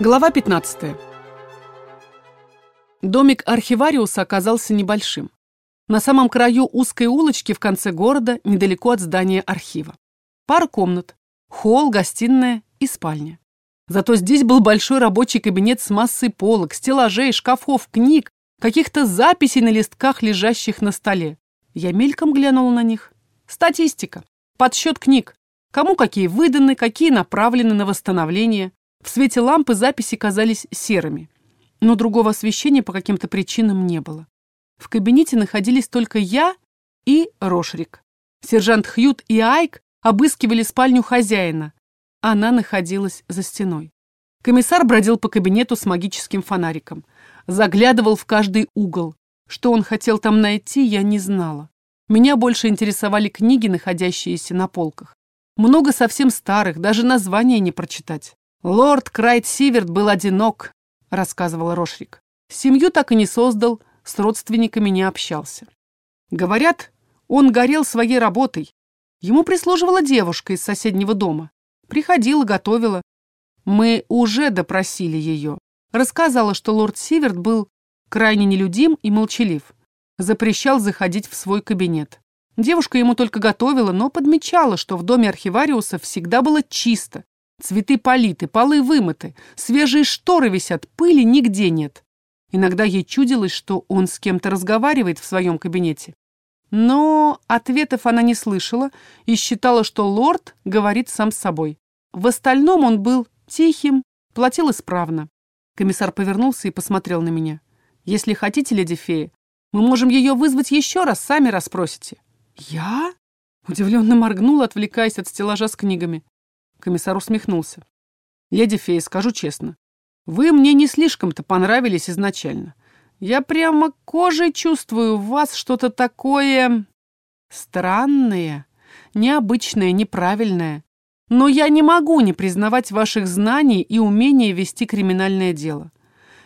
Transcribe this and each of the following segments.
Глава 15. Домик архивариуса оказался небольшим. На самом краю узкой улочки в конце города, недалеко от здания архива. Пара комнат, холл, гостиная и спальня. Зато здесь был большой рабочий кабинет с массой полок, стеллажей, шкафов, книг, каких-то записей на листках, лежащих на столе. Я мельком глянула на них. Статистика. Подсчет книг. Кому какие выданы, какие направлены на восстановление. В свете лампы записи казались серыми. Но другого освещения по каким-то причинам не было. В кабинете находились только я и Рошрик. Сержант Хьют и Айк обыскивали спальню хозяина. Она находилась за стеной. Комиссар бродил по кабинету с магическим фонариком. Заглядывал в каждый угол. Что он хотел там найти, я не знала. Меня больше интересовали книги, находящиеся на полках. Много совсем старых, даже названия не прочитать. «Лорд Крайт Сиверт был одинок», — рассказывал Рошрик. «Семью так и не создал, с родственниками не общался. Говорят, он горел своей работой. Ему прислуживала девушка из соседнего дома. Приходила, готовила. Мы уже допросили ее. Рассказала, что лорд Сиверт был крайне нелюдим и молчалив запрещал заходить в свой кабинет. Девушка ему только готовила, но подмечала, что в доме архивариуса всегда было чисто. Цветы политы, полы вымыты, свежие шторы висят, пыли нигде нет. Иногда ей чудилось, что он с кем-то разговаривает в своем кабинете. Но ответов она не слышала и считала, что лорд говорит сам с собой. В остальном он был тихим, платил исправно. Комиссар повернулся и посмотрел на меня. «Если хотите, леди фея, мы можем ее вызвать еще раз, сами расспросите». «Я?» Удивленно моргнула, отвлекаясь от стеллажа с книгами. Комиссар усмехнулся. «Леди фея, скажу честно, вы мне не слишком-то понравились изначально. Я прямо кожей чувствую в вас что-то такое... странное, необычное, неправильное. Но я не могу не признавать ваших знаний и умения вести криминальное дело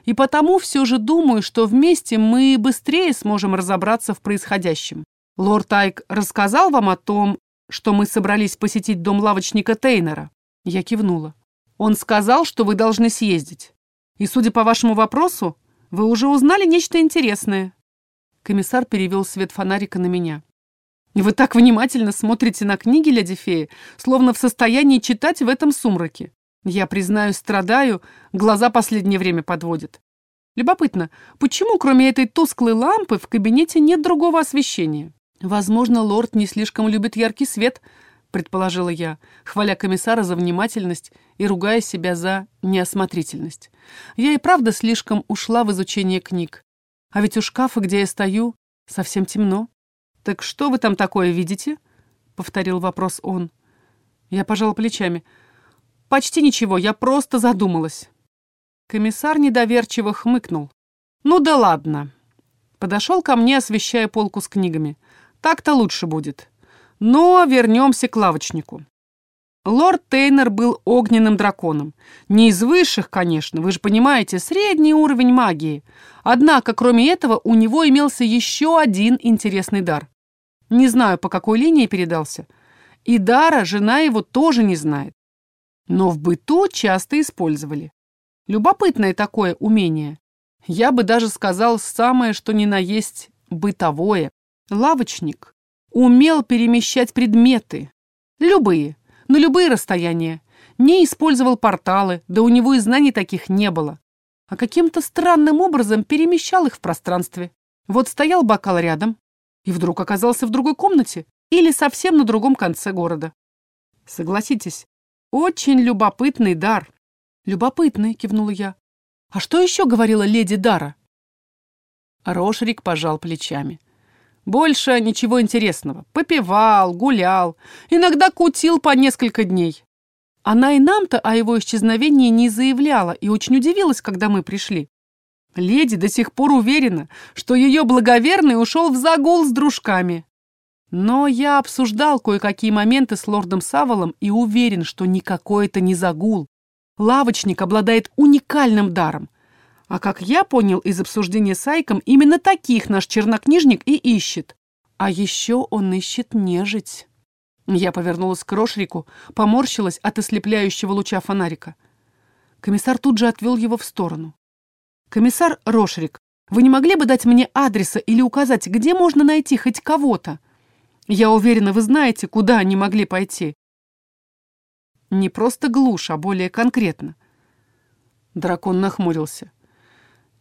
и потому все же думаю, что вместе мы быстрее сможем разобраться в происходящем. Лорд Айк рассказал вам о том, что мы собрались посетить дом лавочника Тейнера?» Я кивнула. «Он сказал, что вы должны съездить. И, судя по вашему вопросу, вы уже узнали нечто интересное». Комиссар перевел свет фонарика на меня. «Вы так внимательно смотрите на книги, леди фея, словно в состоянии читать в этом сумраке. Я, признаю, страдаю, глаза последнее время подводят. Любопытно, почему кроме этой тусклой лампы в кабинете нет другого освещения? Возможно, лорд не слишком любит яркий свет, предположила я, хваля комиссара за внимательность и ругая себя за неосмотрительность. Я и правда слишком ушла в изучение книг. А ведь у шкафа, где я стою, совсем темно. «Так что вы там такое видите?» — повторил вопрос он. Я пожала плечами — «Почти ничего, я просто задумалась». Комиссар недоверчиво хмыкнул. «Ну да ладно». Подошел ко мне, освещая полку с книгами. «Так-то лучше будет. Но вернемся к лавочнику». Лорд Тейнер был огненным драконом. Не из высших, конечно, вы же понимаете, средний уровень магии. Однако, кроме этого, у него имелся еще один интересный дар. Не знаю, по какой линии передался. И дара жена его тоже не знает но в быту часто использовали. Любопытное такое умение. Я бы даже сказал самое, что ни на есть бытовое. Лавочник умел перемещать предметы. Любые, на любые расстояния. Не использовал порталы, да у него и знаний таких не было. А каким-то странным образом перемещал их в пространстве. Вот стоял бокал рядом, и вдруг оказался в другой комнате или совсем на другом конце города. Согласитесь, очень любопытный дар. Любопытный, кивнула я. А что еще говорила леди Дара? Рошрик пожал плечами. Больше ничего интересного. Попивал, гулял, иногда кутил по несколько дней. Она и нам-то о его исчезновении не заявляла и очень удивилась, когда мы пришли. Леди до сих пор уверена, что ее благоверный ушел в загул с дружками. Но я обсуждал кое-какие моменты с лордом Саволом и уверен, что никакой это не загул. Лавочник обладает уникальным даром. А как я понял из обсуждения с Айком, именно таких наш чернокнижник и ищет. А еще он ищет нежить. Я повернулась к Рошрику, поморщилась от ослепляющего луча фонарика. Комиссар тут же отвел его в сторону. «Комиссар Рошрик, вы не могли бы дать мне адреса или указать, где можно найти хоть кого-то? Я уверена, вы знаете, куда они могли пойти». Не просто глушь, а более конкретно. Дракон нахмурился.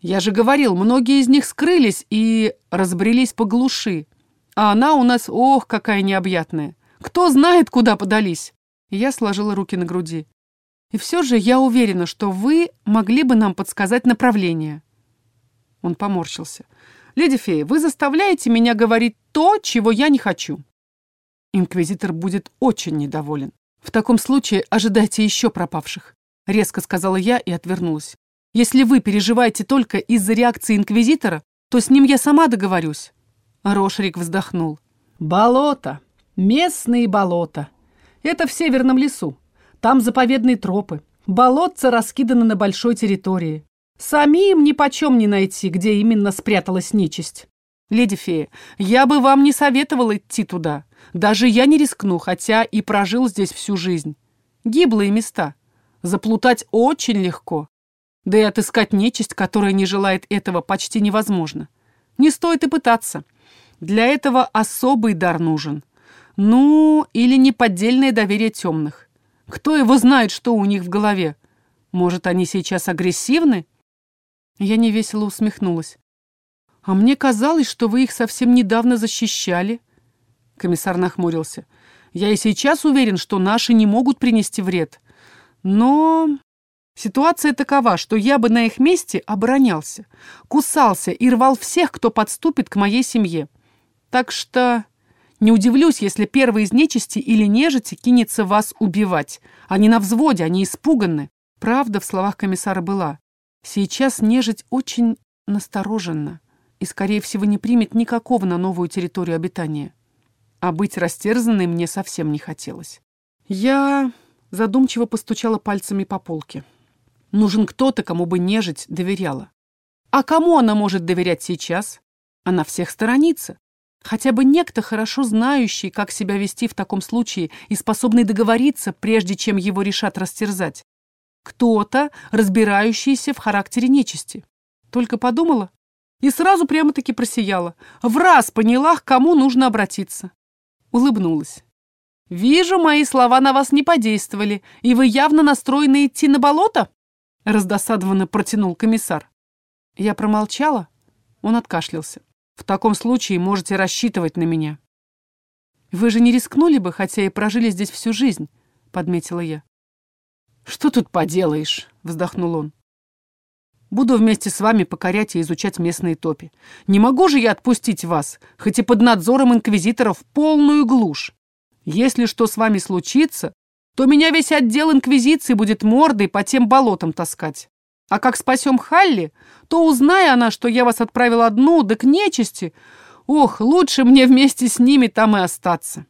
«Я же говорил, многие из них скрылись и разбрелись по глуши. А она у нас, ох, какая необъятная. Кто знает, куда подались?» Я сложила руки на груди. И все же я уверена, что вы могли бы нам подсказать направление. Он поморщился. Леди Фея, вы заставляете меня говорить то, чего я не хочу. Инквизитор будет очень недоволен. В таком случае ожидайте еще пропавших, резко сказала я и отвернулась. Если вы переживаете только из-за реакции инквизитора, то с ним я сама договорюсь. Рошрик вздохнул. Болото, местные болота. Это в северном лесу. Там заповедные тропы. Болотца раскиданы на большой территории. Самим ни почем не найти, где именно спряталась нечисть. Леди фея, я бы вам не советовал идти туда. Даже я не рискну, хотя и прожил здесь всю жизнь. Гиблые места. Заплутать очень легко. Да и отыскать нечисть, которая не желает этого, почти невозможно. Не стоит и пытаться. Для этого особый дар нужен. Ну, или неподдельное доверие темных. Кто его знает, что у них в голове? Может, они сейчас агрессивны? Я невесело усмехнулась. А мне казалось, что вы их совсем недавно защищали. Комиссар нахмурился. Я и сейчас уверен, что наши не могут принести вред. Но ситуация такова, что я бы на их месте оборонялся, кусался и рвал всех, кто подступит к моей семье. Так что не удивлюсь, если первый из нечисти или нежити кинется вас убивать. Они на взводе, они испуганы. Правда в словах комиссара была. Сейчас нежить очень настороженно и, скорее всего, не примет никакого на новую территорию обитания. А быть растерзанной мне совсем не хотелось. Я задумчиво постучала пальцами по полке. Нужен кто-то, кому бы нежить доверяла. А кому она может доверять сейчас? Она всех сторонится. Хотя бы некто, хорошо знающий, как себя вести в таком случае и способный договориться, прежде чем его решат растерзать. Кто-то, разбирающийся в характере нечисти. Только подумала и сразу прямо-таки просияла. В раз поняла, к кому нужно обратиться. Улыбнулась. «Вижу, мои слова на вас не подействовали, и вы явно настроены идти на болото?» Раздосадованно протянул комиссар. Я промолчала. Он откашлялся. В таком случае можете рассчитывать на меня. Вы же не рискнули бы, хотя и прожили здесь всю жизнь, подметила я. Что тут поделаешь, вздохнул он. Буду вместе с вами покорять и изучать местные топи. Не могу же я отпустить вас, хоть и под надзором инквизиторов, полную глушь. Если что с вами случится, то меня весь отдел инквизиции будет мордой по тем болотам таскать. А как спасем Халли, то, узная она, что я вас отправил одну, да к нечисти, ох, лучше мне вместе с ними там и остаться.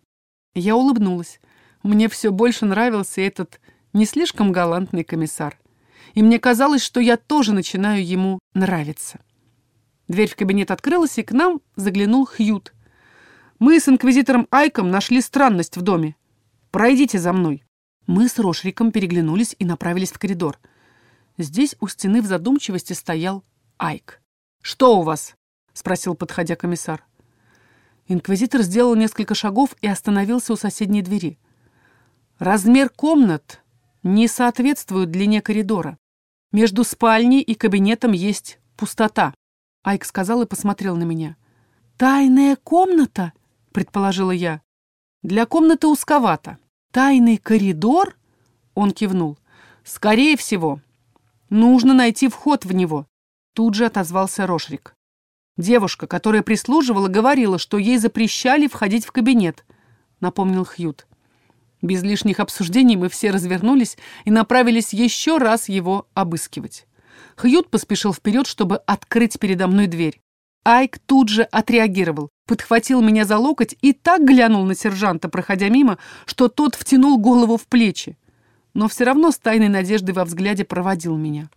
Я улыбнулась. Мне все больше нравился этот не слишком галантный комиссар. И мне казалось, что я тоже начинаю ему нравиться. Дверь в кабинет открылась, и к нам заглянул Хьют. Мы с инквизитором Айком нашли странность в доме. Пройдите за мной. Мы с Рошриком переглянулись и направились в коридор — Здесь у стены в задумчивости стоял Айк. «Что у вас?» — спросил, подходя комиссар. Инквизитор сделал несколько шагов и остановился у соседней двери. «Размер комнат не соответствует длине коридора. Между спальней и кабинетом есть пустота», — Айк сказал и посмотрел на меня. «Тайная комната?» — предположила я. «Для комнаты узковато. Тайный коридор?» — он кивнул. «Скорее всего, Нужно найти вход в него. Тут же отозвался Рошрик. Девушка, которая прислуживала, говорила, что ей запрещали входить в кабинет, напомнил Хьют. Без лишних обсуждений мы все развернулись и направились еще раз его обыскивать. Хьют поспешил вперед, чтобы открыть передо мной дверь. Айк тут же отреагировал, подхватил меня за локоть и так глянул на сержанта, проходя мимо, что тот втянул голову в плечи но все равно с тайной надеждой во взгляде проводил меня.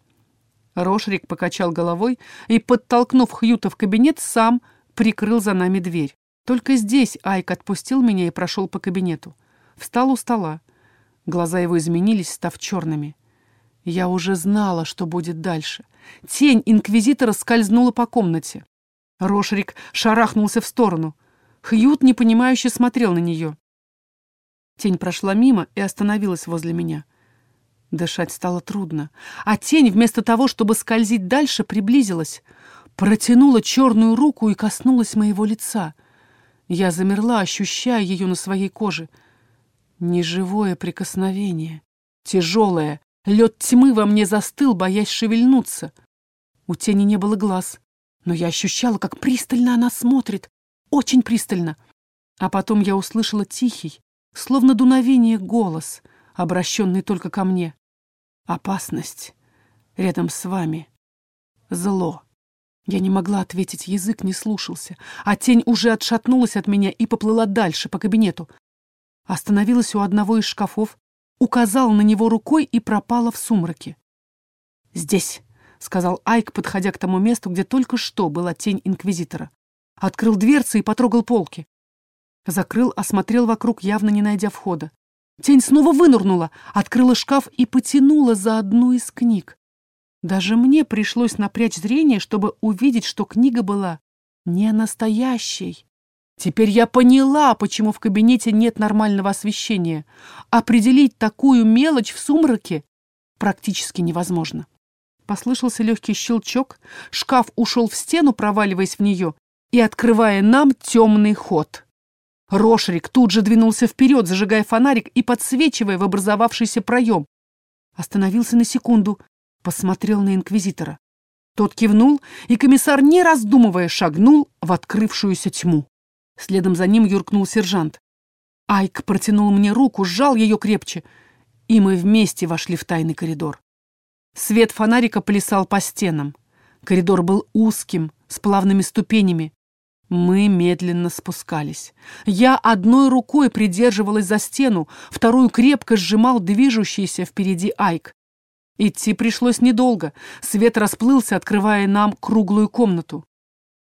Рошрик покачал головой и, подтолкнув Хьюта в кабинет, сам прикрыл за нами дверь. Только здесь Айк отпустил меня и прошел по кабинету. Встал у стола. Глаза его изменились, став черными. Я уже знала, что будет дальше. Тень инквизитора скользнула по комнате. Рошерик шарахнулся в сторону. Хьют непонимающе смотрел на нее. Тень прошла мимо и остановилась возле меня. Дышать стало трудно. А тень, вместо того, чтобы скользить дальше, приблизилась. Протянула черную руку и коснулась моего лица. Я замерла, ощущая ее на своей коже. Неживое прикосновение. Тяжелое, Лед тьмы во мне застыл, боясь шевельнуться. У тени не было глаз, но я ощущала, как пристально она смотрит, очень пристально. А потом я услышала тихий, словно дуновение голос, обращенный только ко мне. Опасность рядом с вами. Зло. Я не могла ответить, язык не слушался, а тень уже отшатнулась от меня и поплыла дальше по кабинету. Остановилась у одного из шкафов, указал на него рукой и пропала в сумраке. «Здесь», — сказал Айк, подходя к тому месту, где только что была тень инквизитора. Открыл дверцы и потрогал полки. Закрыл, осмотрел вокруг, явно не найдя входа. Тень снова вынырнула, открыла шкаф и потянула за одну из книг. Даже мне пришлось напрячь зрение, чтобы увидеть, что книга была не настоящей. Теперь я поняла, почему в кабинете нет нормального освещения. Определить такую мелочь в сумраке практически невозможно. Послышался легкий щелчок, шкаф ушел в стену, проваливаясь в нее и открывая нам темный ход. Рошерик тут же двинулся вперед, зажигая фонарик и подсвечивая в образовавшийся проем. Остановился на секунду, посмотрел на инквизитора. Тот кивнул, и комиссар, не раздумывая, шагнул в открывшуюся тьму. Следом за ним юркнул сержант. Айк протянул мне руку, сжал ее крепче, и мы вместе вошли в тайный коридор. Свет фонарика плясал по стенам. Коридор был узким, с плавными ступенями. Мы медленно спускались. Я одной рукой придерживалась за стену, вторую крепко сжимал движущийся впереди Айк. Идти пришлось недолго. Свет расплылся, открывая нам круглую комнату.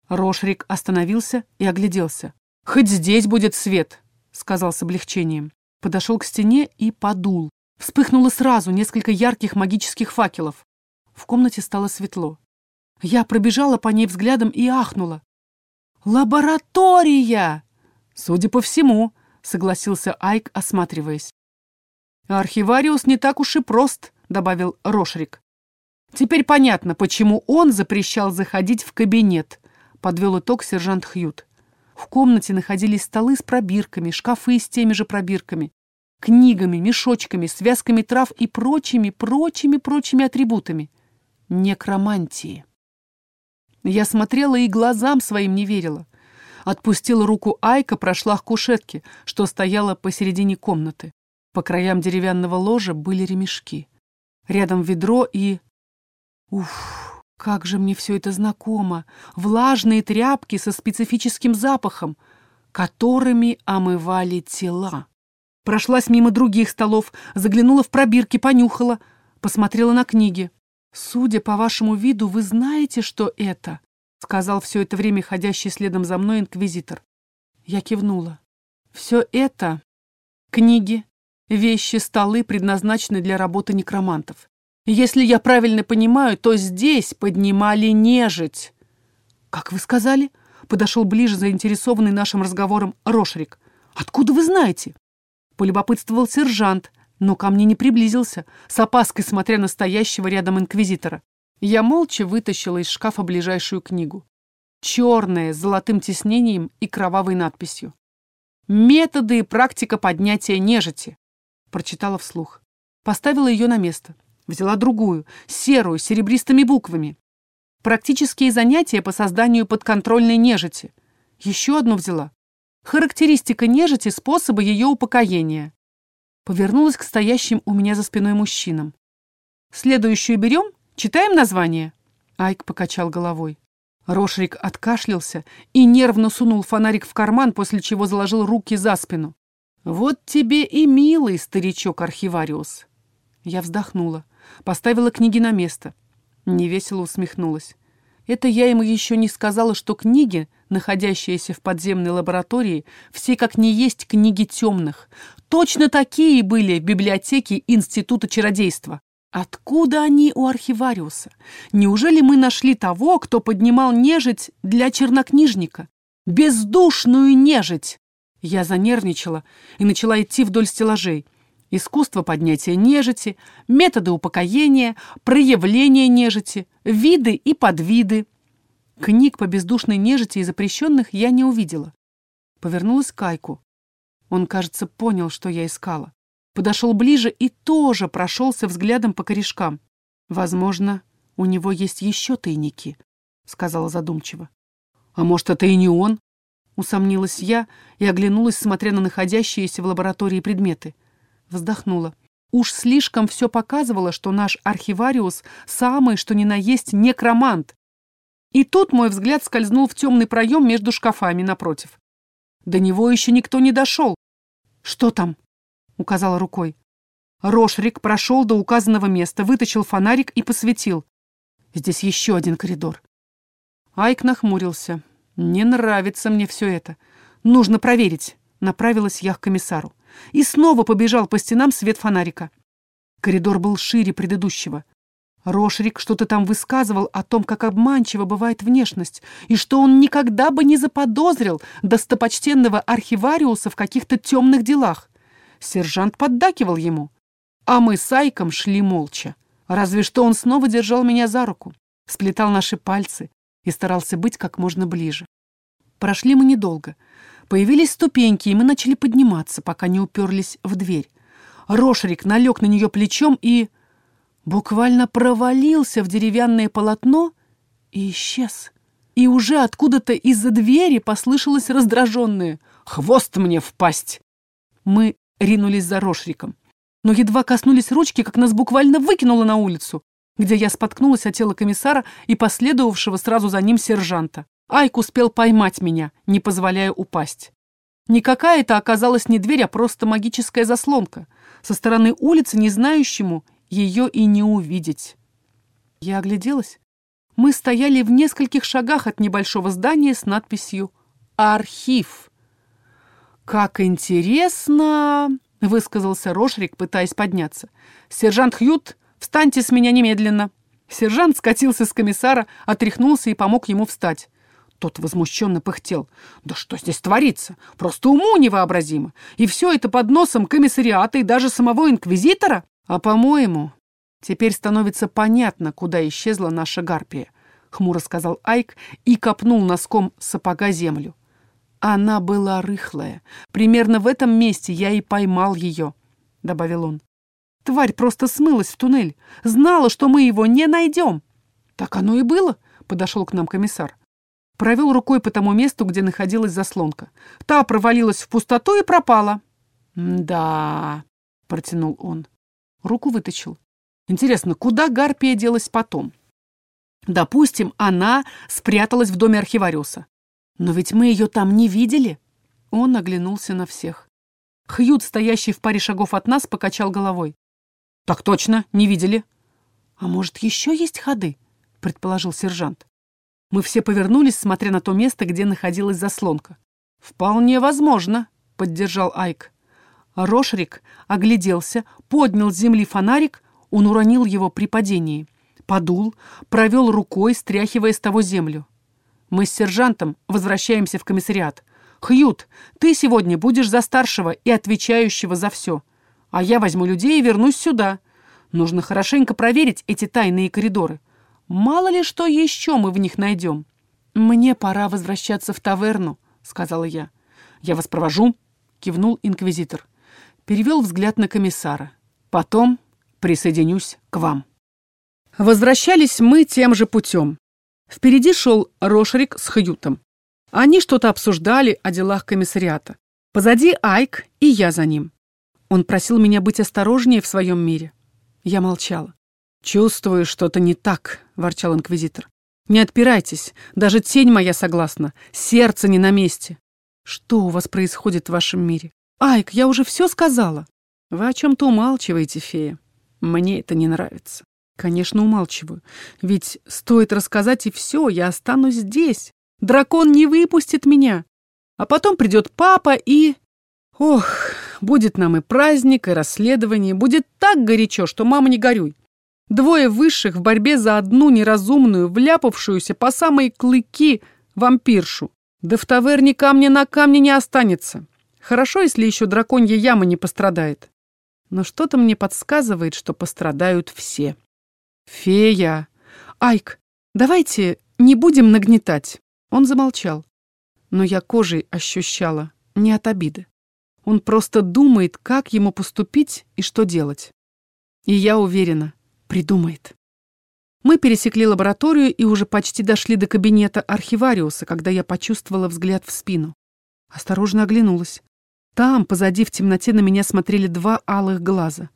Рошрик остановился и огляделся. «Хоть здесь будет свет», — сказал с облегчением. Подошел к стене и подул. Вспыхнуло сразу несколько ярких магических факелов. В комнате стало светло. Я пробежала по ней взглядом и ахнула. «Лаборатория!» «Судя по всему», — согласился Айк, осматриваясь. «Архивариус не так уж и прост», — добавил Рошрик. «Теперь понятно, почему он запрещал заходить в кабинет», — подвел итог сержант Хьют. В комнате находились столы с пробирками, шкафы с теми же пробирками, книгами, мешочками, связками трав и прочими, прочими, прочими атрибутами. Некромантии. Я смотрела и глазам своим не верила. Отпустила руку Айка, прошла к кушетке, что стояла посередине комнаты. По краям деревянного ложа были ремешки. Рядом ведро и... Уф! Как же мне все это знакомо! Влажные тряпки со специфическим запахом, которыми омывали тела. Прошлась мимо других столов, заглянула в пробирки, понюхала, посмотрела на книги. «Судя по вашему виду, вы знаете, что это?» — сказал все это время ходящий следом за мной инквизитор. Я кивнула. «Все это — книги, вещи, столы, предназначены для работы некромантов. Если я правильно понимаю, то здесь поднимали нежить. Как вы сказали? Подошел ближе заинтересованный нашим разговором Рошрик. Откуда вы знаете? Полюбопытствовал сержант, но ко мне не приблизился, с опаской смотря на стоящего рядом инквизитора. Я молча вытащила из шкафа ближайшую книгу. Черная, с золотым тиснением и кровавой надписью. «Методы и практика поднятия нежити», прочитала вслух. Поставила ее на место. Взяла другую, серую, с серебристыми буквами. Практические занятия по созданию подконтрольной нежити. Еще одну взяла. Характеристика нежити, способы ее упокоения. Повернулась к стоящим у меня за спиной мужчинам. Следующую берем? Читаем название? Айк покачал головой. Рошрик откашлялся и нервно сунул фонарик в карман, после чего заложил руки за спину. «Вот тебе и милый старичок-архивариус!» Я вздохнула. Поставила книги на место. Невесело усмехнулась. Это я ему еще не сказала, что книги, находящиеся в подземной лаборатории, все как не есть книги темных. Точно такие были в библиотеке Института чародейства. Откуда они у архивариуса? Неужели мы нашли того, кто поднимал нежить для чернокнижника? Бездушную нежить! Я занервничала и начала идти вдоль стеллажей. Искусство поднятия нежити, методы упокоения, проявления нежити, виды и подвиды. Книг по бездушной нежити и запрещенных я не увидела. Повернулась к Кайку. Он, кажется, понял, что я искала подошел ближе и тоже прошелся взглядом по корешкам. «Возможно, у него есть еще тайники», — сказала задумчиво. «А может, это и не он?» — усомнилась я и оглянулась, смотря на находящиеся в лаборатории предметы. Вздохнула. Уж слишком все показывало, что наш архивариус самый, что ни на есть, некромант. И тут мой взгляд скользнул в темный проем между шкафами напротив. До него еще никто не дошел. «Что там?» — указала рукой. Рошрик прошел до указанного места, вытащил фонарик и посветил. Здесь еще один коридор. Айк нахмурился. «Не нравится мне все это. Нужно проверить», — направилась я к комиссару. И снова побежал по стенам свет фонарика. Коридор был шире предыдущего. Рошрик что-то там высказывал о том, как обманчива бывает внешность, и что он никогда бы не заподозрил достопочтенного архивариуса в каких-то темных делах. Сержант поддакивал ему. А мы с Айком шли молча. Разве что он снова держал меня за руку, сплетал наши пальцы и старался быть как можно ближе. Прошли мы недолго. Появились ступеньки, и мы начали подниматься, пока не уперлись в дверь. Рошерик налег на нее плечом и... буквально провалился в деревянное полотно и исчез. И уже откуда-то из-за двери послышалось раздраженное «Хвост мне в пасть!» Мы ринулись за Рошриком. Но едва коснулись ручки, как нас буквально выкинуло на улицу, где я споткнулась от тела комиссара и последовавшего сразу за ним сержанта. Айк успел поймать меня, не позволяя упасть. Никакая это оказалась не дверь, а просто магическая заслонка. Со стороны улицы, не знающему, ее и не увидеть. Я огляделась. Мы стояли в нескольких шагах от небольшого здания с надписью «Архив». «Как интересно!» — высказался Рошрик, пытаясь подняться. «Сержант Хьют, встаньте с меня немедленно!» Сержант скатился с комиссара, отряхнулся и помог ему встать. Тот возмущенно пыхтел. «Да что здесь творится? Просто уму невообразимо! И все это под носом комиссариата и даже самого инквизитора? А, по-моему, теперь становится понятно, куда исчезла наша гарпия», — хмуро сказал Айк и копнул носком сапога землю. Она была рыхлая. Примерно в этом месте я и поймал ее, — добавил он. Тварь просто смылась в туннель. Знала, что мы его не найдем. Так оно и было, — подошел к нам комиссар. Провел рукой по тому месту, где находилась заслонка. Та провалилась в пустоту и пропала. «Да», — протянул он. Руку вытащил. «Интересно, куда Гарпия делась потом?» Допустим, она спряталась в доме архивариуса. Но ведь мы ее там не видели. Он оглянулся на всех. Хьют, стоящий в паре шагов от нас, покачал головой. «Так точно, не видели». «А может, еще есть ходы?» — предположил сержант. Мы все повернулись, смотря на то место, где находилась заслонка. «Вполне возможно», — поддержал Айк. Рошрик огляделся, поднял с земли фонарик, он уронил его при падении. Подул, провел рукой, стряхивая с того землю. Мы с сержантом возвращаемся в комиссариат. Хьют, ты сегодня будешь за старшего и отвечающего за все. А я возьму людей и вернусь сюда. Нужно хорошенько проверить эти тайные коридоры. Мало ли что еще мы в них найдем. Мне пора возвращаться в таверну, сказала я. Я вас провожу, кивнул инквизитор. Перевел взгляд на комиссара. Потом присоединюсь к вам. Возвращались мы тем же путем. Впереди шел Рошрик с Хьютом. Они что-то обсуждали о делах комиссариата. Позади Айк, и я за ним. Он просил меня быть осторожнее в своем мире. Я молчала. «Чувствую, что-то не так», — ворчал инквизитор. «Не отпирайтесь, даже тень моя согласна, сердце не на месте». «Что у вас происходит в вашем мире?» «Айк, я уже все сказала». «Вы о чем-то умалчиваете, фея. Мне это не нравится». Конечно, умалчиваю. Ведь стоит рассказать, и все, я останусь здесь. Дракон не выпустит меня. А потом придет папа и... Ох, будет нам и праздник, и расследование. Будет так горячо, что мама не горюй. Двое высших в борьбе за одну неразумную, вляпавшуюся по самые клыки вампиршу. Да в таверне камня на камне не останется. Хорошо, если еще драконья яма не пострадает. Но что-то мне подсказывает, что пострадают все. Фея! Айк, давайте не будем нагнетать. Он замолчал. Но я кожей ощущала, не от обиды. Он просто думает, как ему поступить и что делать. И я уверена, придумает. Мы пересекли лабораторию и уже почти дошли до кабинета архивариуса, когда я почувствовала взгляд в спину. Осторожно оглянулась. Там, позади, в темноте на меня смотрели два алых глаза.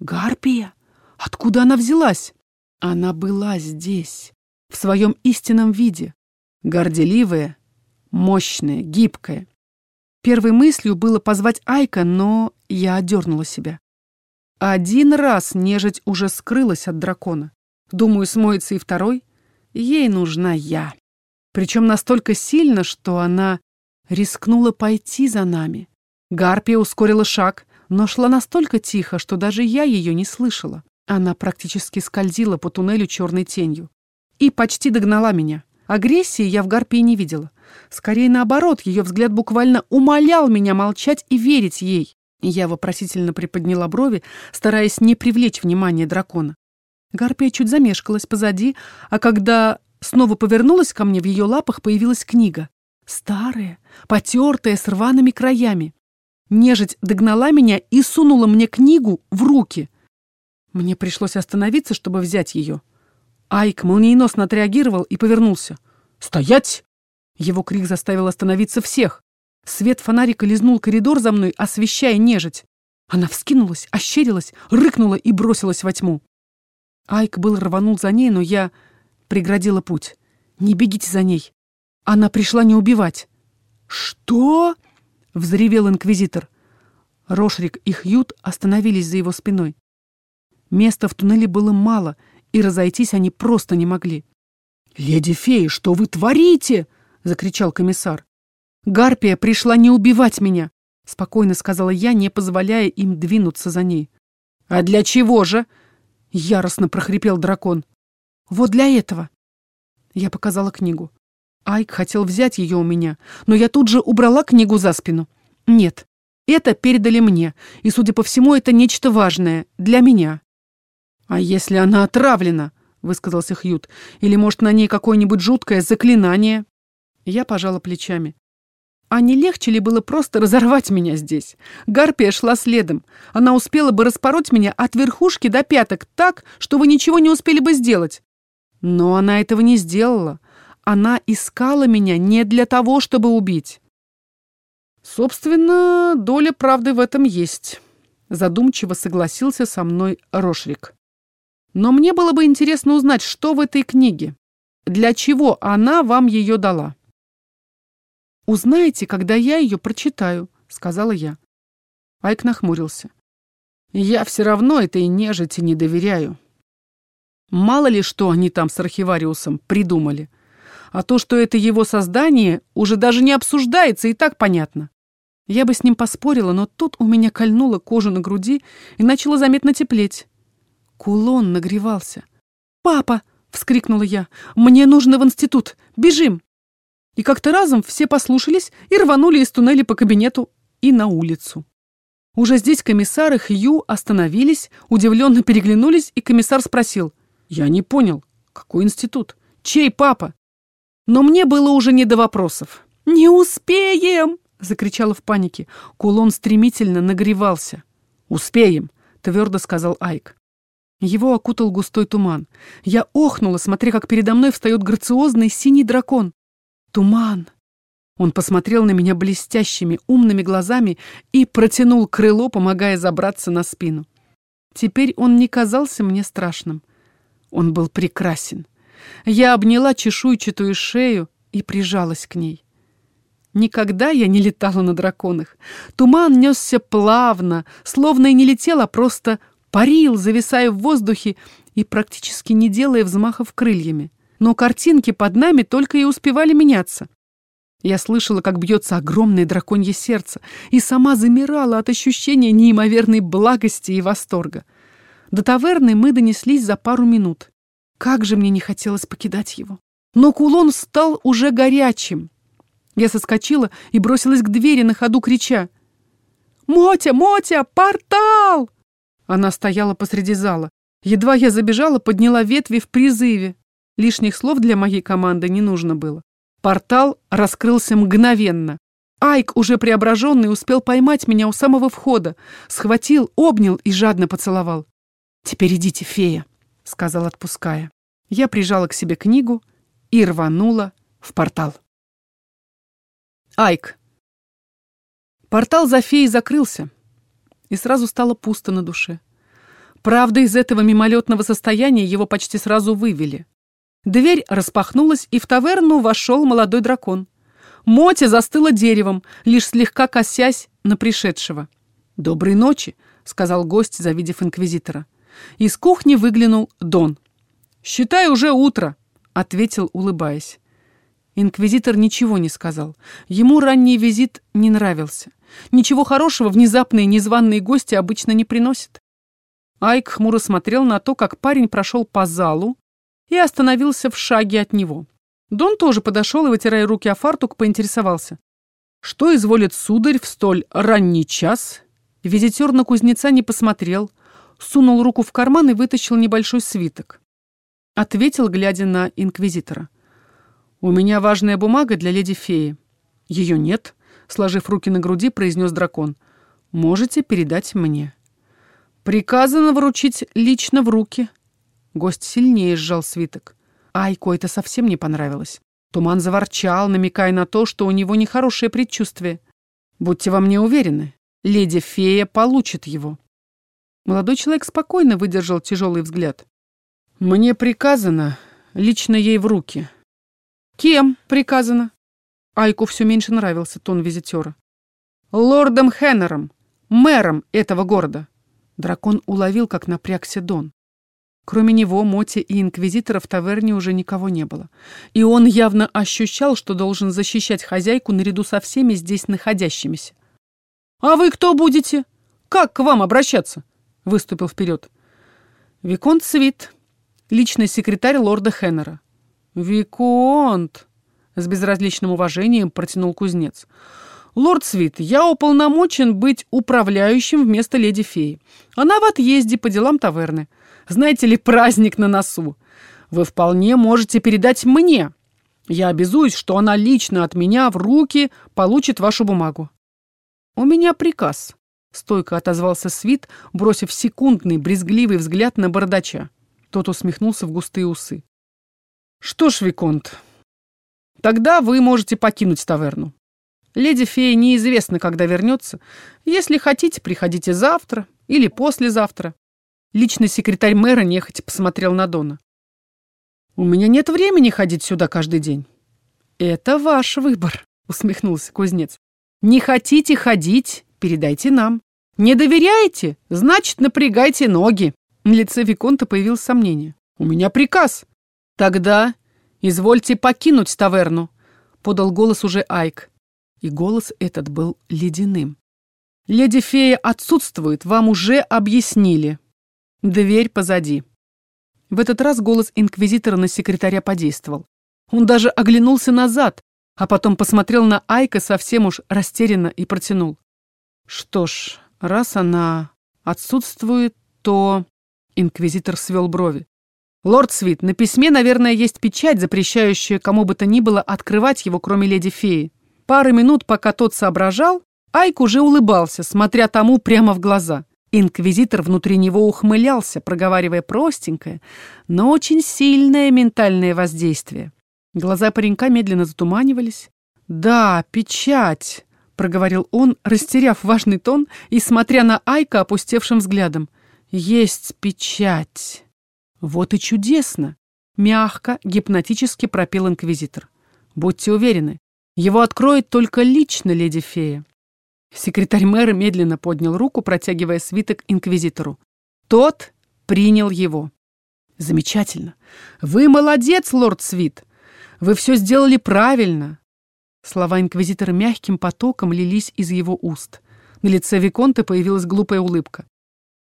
«Гарпия? Откуда она взялась?» Она была здесь, в своем истинном виде. Горделивая, мощная, гибкая. Первой мыслью было позвать Айка, но я одернула себя. Один раз нежить уже скрылась от дракона. Думаю, смоется и второй. Ей нужна я. Причем настолько сильно, что она рискнула пойти за нами. Гарпия ускорила шаг, но шла настолько тихо, что даже я ее не слышала. Она практически скользила по туннелю черной тенью. И почти догнала меня. Агрессии я в Гарпии не видела. Скорее наоборот, ее взгляд буквально умолял меня молчать и верить ей. Я вопросительно приподняла брови, стараясь не привлечь внимание дракона. Гарпия чуть замешкалась позади, а когда снова повернулась ко мне, в ее лапах появилась книга. Старая, потертая, с рваными краями. Нежить догнала меня и сунула мне книгу в руки. Мне пришлось остановиться, чтобы взять ее. Айк молниеносно отреагировал и повернулся. «Стоять!» Его крик заставил остановиться всех. Свет фонарика лизнул коридор за мной, освещая нежить. Она вскинулась, ощерилась, рыкнула и бросилась во тьму. Айк был рванул за ней, но я преградила путь. «Не бегите за ней. Она пришла не убивать». «Что?» — взревел инквизитор. Рошрик и Хьют остановились за его спиной. Места в туннеле было мало, и разойтись они просто не могли. «Леди феи, что вы творите?» — закричал комиссар. «Гарпия пришла не убивать меня», — спокойно сказала я, не позволяя им двинуться за ней. «А для чего же?» — яростно прохрипел дракон. «Вот для этого». Я показала книгу. Айк хотел взять ее у меня, но я тут же убрала книгу за спину. Нет, это передали мне, и, судя по всему, это нечто важное для меня. «А если она отравлена?» — высказался Хьют. «Или, может, на ней какое-нибудь жуткое заклинание?» Я пожала плечами. А не легче ли было просто разорвать меня здесь? Гарпия шла следом. Она успела бы распороть меня от верхушки до пяток так, что вы ничего не успели бы сделать. Но она этого не сделала. Она искала меня не для того, чтобы убить. Собственно, доля правды в этом есть. Задумчиво согласился со мной Рошрик. Но мне было бы интересно узнать, что в этой книге. Для чего она вам ее дала? «Узнаете, когда я ее прочитаю», — сказала я. Айк нахмурился. «Я все равно этой нежити не доверяю. Мало ли что они там с архивариусом придумали. А то, что это его создание, уже даже не обсуждается, и так понятно. Я бы с ним поспорила, но тут у меня кольнула кожу на груди и начала заметно теплеть. Кулон нагревался. «Папа!» — вскрикнула я. «Мне нужно в институт! Бежим!» И как-то разом все послушались и рванули из туннеля по кабинету и на улицу. Уже здесь комиссар и Хью остановились, удивленно переглянулись, и комиссар спросил. «Я не понял, какой институт? Чей папа?» Но мне было уже не до вопросов. «Не успеем!» — закричала в панике. Кулон стремительно нагревался. «Успеем!» — твердо сказал Айк. Его окутал густой туман. Я охнула, смотря как передо мной встает грациозный синий дракон. Туман. Он посмотрел на меня блестящими, умными глазами и протянул крыло, помогая забраться на спину. Теперь он не казался мне страшным. Он был прекрасен. Я обняла чешуйчатую шею и прижалась к ней. Никогда я не летала на драконах. Туман несся плавно, словно и не летел, а просто парил, зависая в воздухе и практически не делая взмахов крыльями но картинки под нами только и успевали меняться. Я слышала, как бьется огромное драконье сердце, и сама замирала от ощущения неимоверной благости и восторга. До таверны мы донеслись за пару минут. Как же мне не хотелось покидать его. Но кулон стал уже горячим. Я соскочила и бросилась к двери на ходу, крича. «Мотя, Мотя, портал!» Она стояла посреди зала. Едва я забежала, подняла ветви в призыве. Лишних слов для моей команды не нужно было. Портал раскрылся мгновенно. Айк, уже преображенный, успел поймать меня у самого входа, схватил, обнял и жадно поцеловал. «Теперь идите, фея», — сказал, отпуская. Я прижала к себе книгу и рванула в портал. Айк. Портал за феей закрылся, и сразу стало пусто на душе. Правда, из этого мимолетного состояния его почти сразу вывели. Дверь распахнулась, и в таверну вошел молодой дракон. Мотя застыла деревом, лишь слегка косясь на пришедшего. «Доброй ночи», — сказал гость, завидев инквизитора. Из кухни выглянул Дон. «Считай, уже утро», — ответил, улыбаясь. Инквизитор ничего не сказал. Ему ранний визит не нравился. Ничего хорошего внезапные незваные гости обычно не приносят. Айк хмуро смотрел на то, как парень прошел по залу и остановился в шаге от него. Дон тоже подошел и, вытирая руки о фартук, поинтересовался. «Что изволит сударь в столь ранний час?» Визитер на кузнеца не посмотрел, сунул руку в карман и вытащил небольшой свиток. Ответил, глядя на инквизитора. «У меня важная бумага для леди-феи». «Ее нет», — сложив руки на груди, произнес дракон. «Можете передать мне». «Приказано вручить лично в руки». Гость сильнее сжал свиток. Айку это совсем не понравилось. Туман заворчал, намекая на то, что у него нехорошее предчувствие. «Будьте во мне уверены, леди-фея получит его». Молодой человек спокойно выдержал тяжелый взгляд. «Мне приказано лично ей в руки», «Кем приказано?» Айку все меньше нравился тон визитера. «Лордом Хеннером, мэром этого города». Дракон уловил, как напрягся Дон. Кроме него, Моти и Инквизитора в таверне уже никого не было. И он явно ощущал, что должен защищать хозяйку наряду со всеми здесь находящимися. «А вы кто будете? Как к вам обращаться?» Выступил вперед. Виконт Свит, личный секретарь лорда Хеннера. «Виконт!» — с безразличным уважением протянул кузнец. «Лорд Свит, я уполномочен быть управляющим вместо леди-феи. Она в отъезде по делам таверны. Знаете ли, праздник на носу. Вы вполне можете передать мне. Я обязуюсь, что она лично от меня в руки получит вашу бумагу». «У меня приказ», — стойко отозвался Свит, бросив секундный, брезгливый взгляд на бородача. Тот усмехнулся в густые усы. Что ж, Виконт, тогда вы можете покинуть таверну. Леди-фея неизвестно, когда вернется. Если хотите, приходите завтра или послезавтра. Личный секретарь мэра нехотя посмотрел на Дона. «У меня нет времени ходить сюда каждый день». «Это ваш выбор», — усмехнулся кузнец. «Не хотите ходить, передайте нам. Не доверяете? Значит, напрягайте ноги». На лице Виконта появилось сомнение. «У меня приказ. «Тогда извольте покинуть таверну», — подал голос уже Айк. И голос этот был ледяным. «Леди-фея отсутствует, вам уже объяснили. Дверь позади». В этот раз голос инквизитора на секретаря подействовал. Он даже оглянулся назад, а потом посмотрел на Айка совсем уж растерянно и протянул. «Что ж, раз она отсутствует, то...» Инквизитор свел брови. «Лорд Свит, на письме, наверное, есть печать, запрещающая кому бы то ни было открывать его, кроме леди-феи». Пары минут, пока тот соображал, Айк уже улыбался, смотря тому прямо в глаза. Инквизитор внутри него ухмылялся, проговаривая простенькое, но очень сильное ментальное воздействие. Глаза паренька медленно затуманивались. «Да, печать», — проговорил он, растеряв важный тон и смотря на Айка опустевшим взглядом. «Есть печать». «Вот и чудесно!» — мягко, гипнотически пропел инквизитор. «Будьте уверены, его откроет только лично леди-фея». Секретарь мэра медленно поднял руку, протягивая свиток инквизитору. Тот принял его. «Замечательно! Вы молодец, лорд Свит! Вы все сделали правильно!» Слова инквизитора мягким потоком лились из его уст. На лице Виконта появилась глупая улыбка.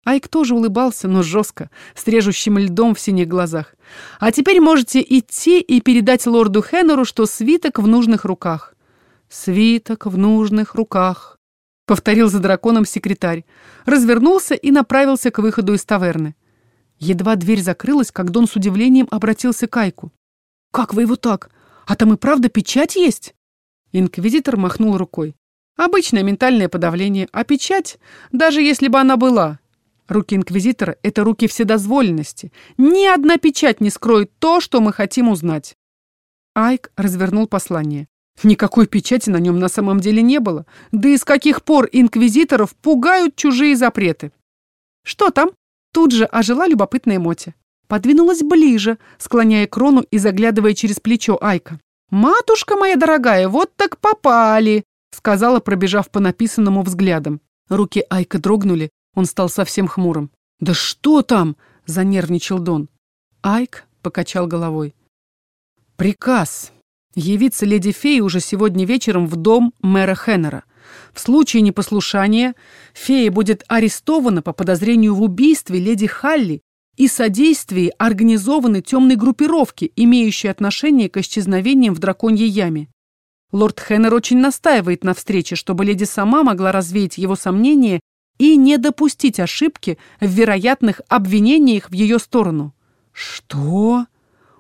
Айк тоже улыбался, но жестко, с режущим льдом в синих глазах. «А теперь можете идти и передать лорду Хеннеру, что свиток в нужных руках». «Свиток в нужных руках», — повторил за драконом секретарь, развернулся и направился к выходу из таверны. Едва дверь закрылась, как Дон с удивлением обратился к Айку. «Как вы его так? А там и правда печать есть?» Инквизитор махнул рукой. «Обычное ментальное подавление, а печать, даже если бы она была, Руки инквизитора — это руки вседозволенности. Ни одна печать не скроет то, что мы хотим узнать. Айк развернул послание. Никакой печати на нем на самом деле не было. Да и с каких пор инквизиторов пугают чужие запреты? Что там? Тут же ожила любопытная Мотя. Подвинулась ближе, склоняя крону и заглядывая через плечо Айка. «Матушка моя дорогая, вот так попали!» сказала, пробежав по написанному взглядом. Руки Айка дрогнули, он стал совсем хмурым. «Да что там?» — занервничал Дон. Айк покачал головой. «Приказ. Явиться леди Феи уже сегодня вечером в дом мэра Хеннера. В случае непослушания фея будет арестована по подозрению в убийстве леди Халли и содействии организованной темной группировки, имеющей отношение к исчезновениям в драконьей яме. Лорд Хеннер очень настаивает на встрече, чтобы леди сама могла развеять его сомнения и не допустить ошибки в вероятных обвинениях в ее сторону. «Что?»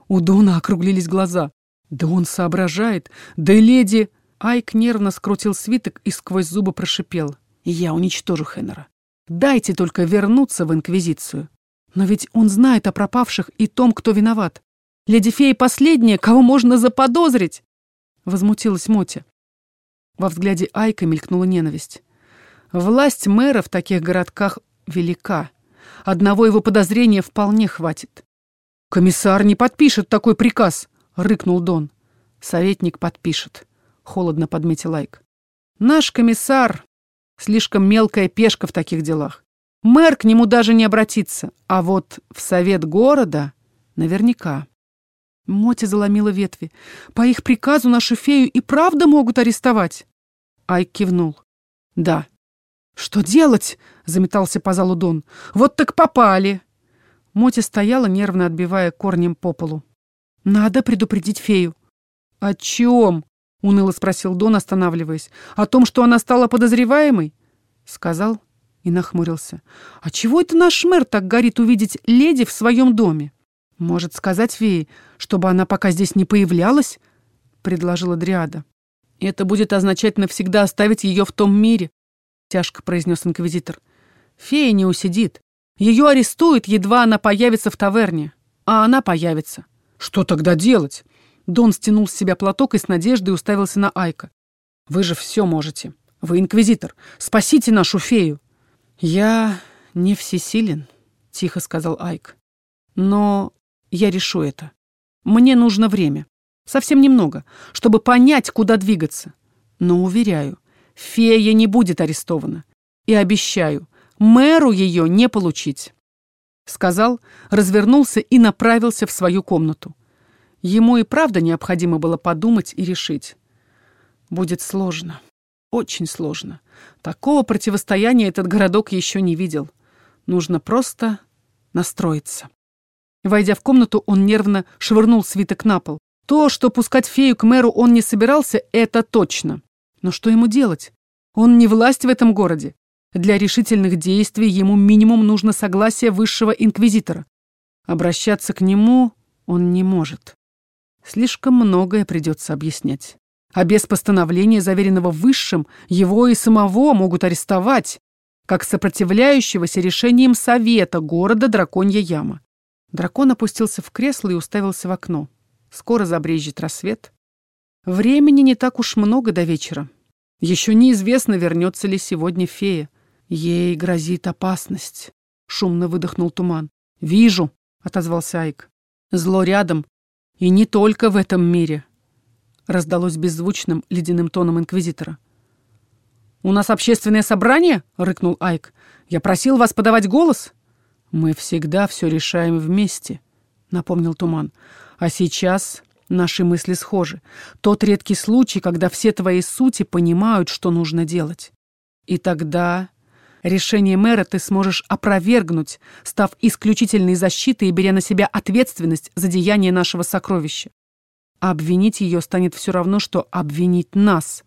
У Дона округлились глаза. «Да он соображает! Да леди...» Айк нервно скрутил свиток и сквозь зубы прошипел. «Я уничтожу Хеннера. Дайте только вернуться в Инквизицию. Но ведь он знает о пропавших и том, кто виноват. Леди Фея последняя, кого можно заподозрить!» Возмутилась Мотя. Во взгляде Айка мелькнула ненависть. Власть мэра в таких городках велика. Одного его подозрения вполне хватит. «Комиссар не подпишет такой приказ!» — рыкнул Дон. «Советник подпишет», — холодно подметил Лайк. «Наш комиссар — слишком мелкая пешка в таких делах. Мэр к нему даже не обратится, а вот в совет города наверняка». Моти заломила ветви. «По их приказу нашу фею и правда могут арестовать?» Айк кивнул. «Да, «Что делать?» — заметался по залу Дон. «Вот так попали!» Мотя стояла, нервно отбивая корнем по полу. «Надо предупредить фею». «О чем?» — уныло спросил Дон, останавливаясь. «О том, что она стала подозреваемой?» Сказал и нахмурился. «А чего это наш мэр так горит увидеть леди в своем доме? Может, сказать фее, чтобы она пока здесь не появлялась?» — предложила Дриада. «Это будет означать навсегда оставить ее в том мире, — тяжко произнес инквизитор. «Фея не усидит. Ее арестуют, едва она появится в таверне. А она появится». «Что тогда делать?» Дон стянул с себя платок и с надеждой уставился на Айка. «Вы же все можете. Вы инквизитор. Спасите нашу фею». «Я не всесилен», — тихо сказал Айк. «Но я решу это. Мне нужно время. Совсем немного, чтобы понять, куда двигаться. Но, уверяю, Фея не будет арестована. И обещаю, мэру ее не получить. Сказал, развернулся и направился в свою комнату. Ему и правда необходимо было подумать и решить. Будет сложно. Очень сложно. Такого противостояния этот городок еще не видел. Нужно просто настроиться. Войдя в комнату, он нервно швырнул свиток на пол. То, что пускать фею к мэру он не собирался, это точно. Но что ему делать? Он не власть в этом городе. Для решительных действий ему минимум нужно согласие высшего инквизитора. Обращаться к нему он не может. Слишком многое придется объяснять. А без постановления, заверенного высшим, его и самого могут арестовать, как сопротивляющегося решением совета города Драконья Яма. Дракон опустился в кресло и уставился в окно. Скоро забрежет рассвет. Времени не так уж много до вечера. Еще неизвестно, вернется ли сегодня фея. Ей грозит опасность. Шумно выдохнул туман. «Вижу», — отозвался Айк. «Зло рядом. И не только в этом мире», — раздалось беззвучным ледяным тоном инквизитора. «У нас общественное собрание?» — рыкнул Айк. «Я просил вас подавать голос?» «Мы всегда все решаем вместе», — напомнил Туман. «А сейчас Наши мысли схожи. Тот редкий случай, когда все твои сути понимают, что нужно делать. И тогда Решение мэра ты сможешь опровергнуть, став исключительной защитой и беря на себя ответственность за деяние нашего сокровища. Обвинить ее станет все равно, что обвинить нас.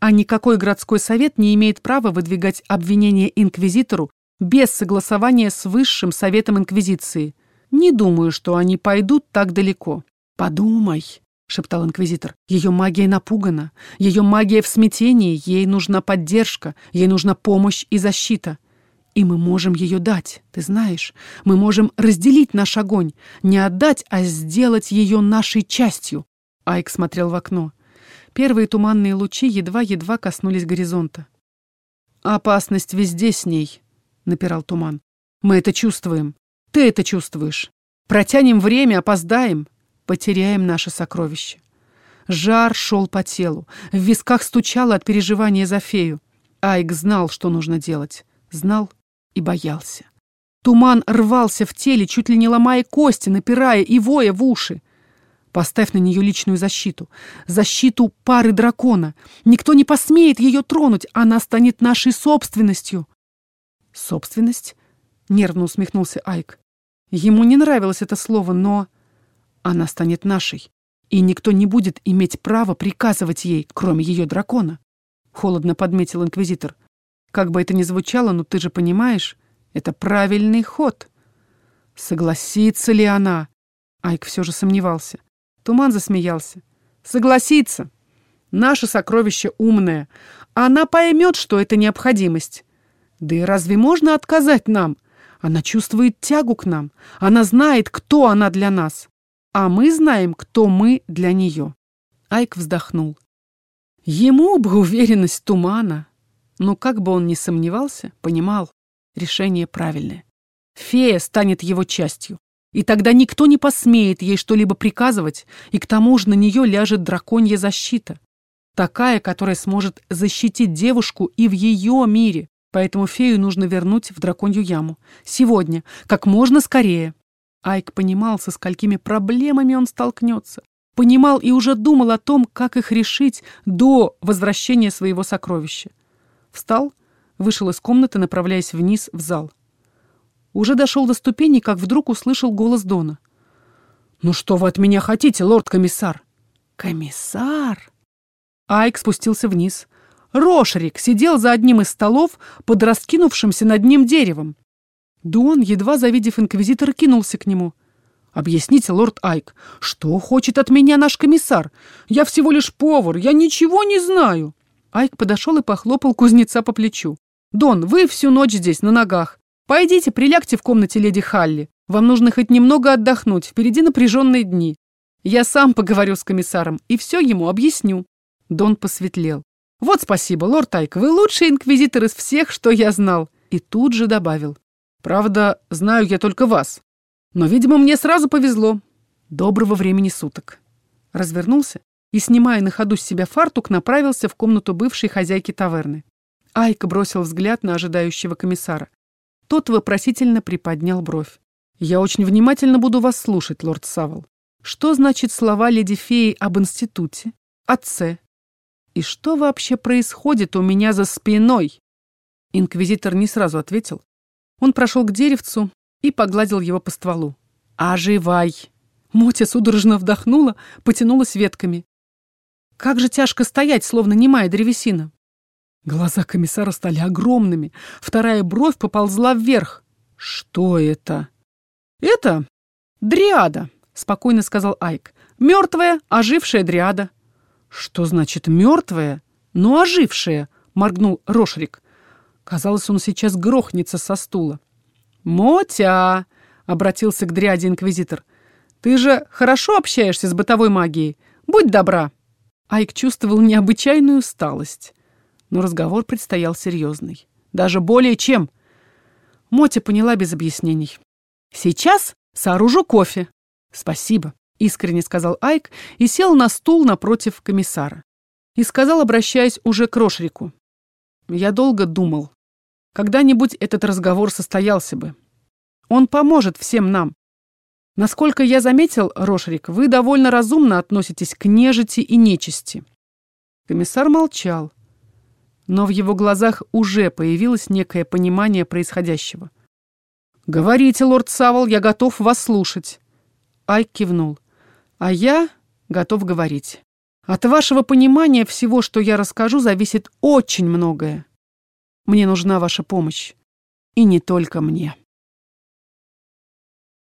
А никакой городской совет не имеет права выдвигать обвинение инквизитору без согласования с высшим советом инквизиции. Не думаю, что они пойдут так далеко. Подумай, — шептал инквизитор. «Ее магия напугана, ее магия в смятении, ей нужна поддержка, ей нужна помощь и защита. И мы можем ее дать, ты знаешь. Мы можем разделить наш огонь, не отдать, а сделать ее нашей частью». Айк смотрел в окно. Первые туманные лучи едва-едва коснулись горизонта. «Опасность везде с ней», — напирал туман. «Мы это чувствуем. Ты это чувствуешь. Протянем время, опоздаем потеряем наше сокровище. Жар шел по телу, в висках стучало от переживания за фею. Айк знал, что нужно делать. Знал и боялся. Туман рвался в теле, чуть ли не ломая кости, напирая и воя в уши. Поставь на нее личную защиту. Защиту пары дракона. Никто не посмеет ее тронуть, она станет нашей собственностью. Собственность? Нервно усмехнулся Айк. Ему не нравилось это слово, но... Она станет нашей, и никто не будет иметь права приказывать ей, кроме ее дракона. Холодно подметил инквизитор. Как бы это ни звучало, но ты же понимаешь, это правильный ход. Согласится ли она? Айк все же сомневался. Туман засмеялся. Согласится. Наше сокровище умное. Она поймет, что это необходимость. Да и разве можно отказать нам? Она чувствует тягу к нам. Она знает, кто она для нас а мы знаем, кто мы для нее. Айк вздохнул. Ему бы уверенность тумана. Но как бы он ни сомневался, понимал, решение правильное. Фея станет его частью. И тогда никто не посмеет ей что-либо приказывать, и к тому же на нее ляжет драконья защита. Такая, которая сможет защитить девушку и в ее мире. Поэтому фею нужно вернуть в драконью яму. Сегодня, как можно скорее. Айк понимал, со сколькими проблемами он столкнется. Понимал и уже думал о том, как их решить до возвращения своего сокровища. Встал, вышел из комнаты, направляясь вниз в зал. Уже дошел до ступени, как вдруг услышал голос Дона. «Ну что вы от меня хотите, лорд-комиссар?» «Комиссар?» Айк спустился вниз. Рошерик сидел за одним из столов под раскинувшимся над ним деревом. Дон, едва завидев инквизитора, кинулся к нему. «Объясните, лорд Айк, что хочет от меня наш комиссар? Я всего лишь повар, я ничего не знаю!» Айк подошел и похлопал кузнеца по плечу. «Дон, вы всю ночь здесь, на ногах. Пойдите, прилягте в комнате леди Халли. Вам нужно хоть немного отдохнуть, впереди напряженные дни. Я сам поговорю с комиссаром и все ему объясню». Дон посветлел. «Вот спасибо, лорд Айк, вы лучший инквизитор из всех, что я знал». И тут же добавил. Правда, знаю я только вас. Но, видимо, мне сразу повезло. Доброго времени суток. Развернулся и, снимая на ходу с себя фартук, направился в комнату бывшей хозяйки таверны. Айка бросил взгляд на ожидающего комиссара. Тот вопросительно приподнял бровь. «Я очень внимательно буду вас слушать, лорд Савол. Что значит слова леди феи об институте, отце? И что вообще происходит у меня за спиной?» Инквизитор не сразу ответил, он прошел к деревцу и погладил его по стволу. «Оживай!» Мотя судорожно вдохнула, потянулась ветками. Как же тяжко стоять, словно немая древесина. Глаза комиссара стали огромными, вторая бровь поползла вверх. «Что это?» «Это дриада», — спокойно сказал Айк. «Мертвая, ожившая дриада». «Что значит мертвая, но ожившая?» — моргнул Рошрик. Казалось, он сейчас грохнется со стула. «Мотя!» — обратился к дряде инквизитор. «Ты же хорошо общаешься с бытовой магией. Будь добра!» Айк чувствовал необычайную усталость. Но разговор предстоял серьезный. Даже более чем. Мотя поняла без объяснений. «Сейчас сооружу кофе». «Спасибо», — искренне сказал Айк и сел на стул напротив комиссара. И сказал, обращаясь уже к Рошрику. «Я долго думал. Когда-нибудь этот разговор состоялся бы. Он поможет всем нам. Насколько я заметил, Рошрик, вы довольно разумно относитесь к нежити и нечисти. Комиссар молчал. Но в его глазах уже появилось некое понимание происходящего. «Говорите, лорд Савол, я готов вас слушать». Айк кивнул. «А я готов говорить. От вашего понимания всего, что я расскажу, зависит очень многое. Мне нужна ваша помощь. И не только мне».